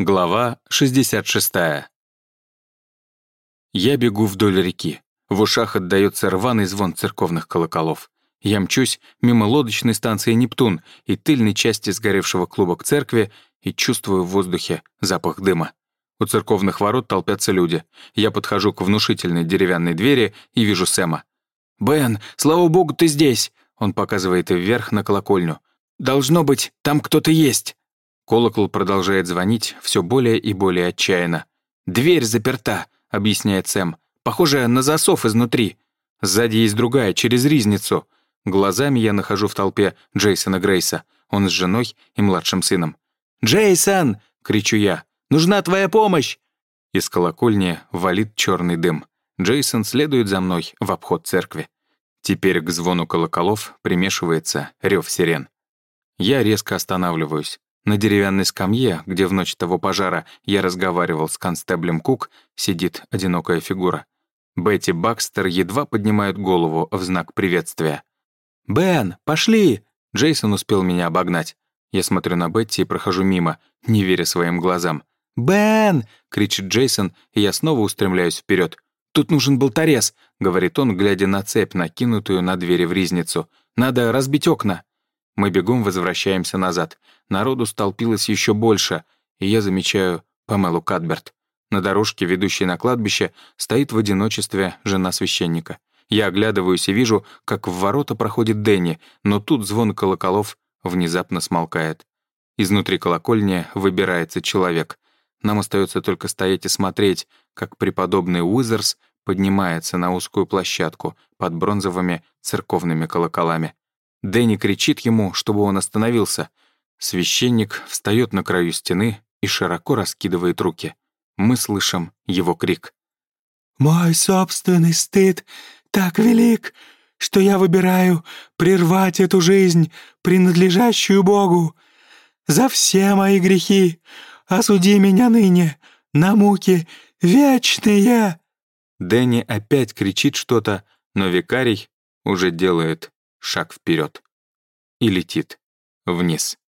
Глава 66. Я бегу вдоль реки. В ушах отдаётся рваный звон церковных колоколов. Я мчусь мимо лодочной станции «Нептун» и тыльной части сгоревшего клуба к церкви и чувствую в воздухе запах дыма. У церковных ворот толпятся люди. Я подхожу к внушительной деревянной двери и вижу Сэма. «Бен, слава богу, ты здесь!» Он показывает вверх на колокольню. «Должно быть, там кто-то есть!» Колокол продолжает звонить все более и более отчаянно. «Дверь заперта», — объясняет Сэм. «Похоже на засов изнутри. Сзади есть другая, через ризницу». Глазами я нахожу в толпе Джейсона Грейса. Он с женой и младшим сыном. «Джейсон!» — кричу я. «Нужна твоя помощь!» Из колокольни валит черный дым. Джейсон следует за мной в обход церкви. Теперь к звону колоколов примешивается рев сирен. Я резко останавливаюсь. На деревянной скамье, где в ночь того пожара я разговаривал с констеблем Кук, сидит одинокая фигура. Бетти Бакстер едва поднимает голову в знак приветствия. «Бен, пошли!» Джейсон успел меня обогнать. Я смотрю на Бетти и прохожу мимо, не веря своим глазам. «Бен!» — кричит Джейсон, и я снова устремляюсь вперед. «Тут нужен болторез», — говорит он, глядя на цепь, накинутую на двери в ризницу. «Надо разбить окна». Мы бегом возвращаемся назад. Народу столпилось еще больше, и я замечаю Памелу Кадберт. На дорожке, ведущей на кладбище, стоит в одиночестве жена священника. Я оглядываюсь и вижу, как в ворота проходит Дэнни, но тут звон колоколов внезапно смолкает. Изнутри колокольни выбирается человек. Нам остается только стоять и смотреть, как преподобный Уизерс поднимается на узкую площадку под бронзовыми церковными колоколами. Дэнни кричит ему, чтобы он остановился. Священник встает на краю стены и широко раскидывает руки. Мы слышим его крик. «Мой собственный стыд так велик, что я выбираю прервать эту жизнь, принадлежащую Богу. За все мои грехи осуди меня ныне на муки вечные!» Дэнни опять кричит что-то, но викарий уже делает шаг вперед и летит вниз.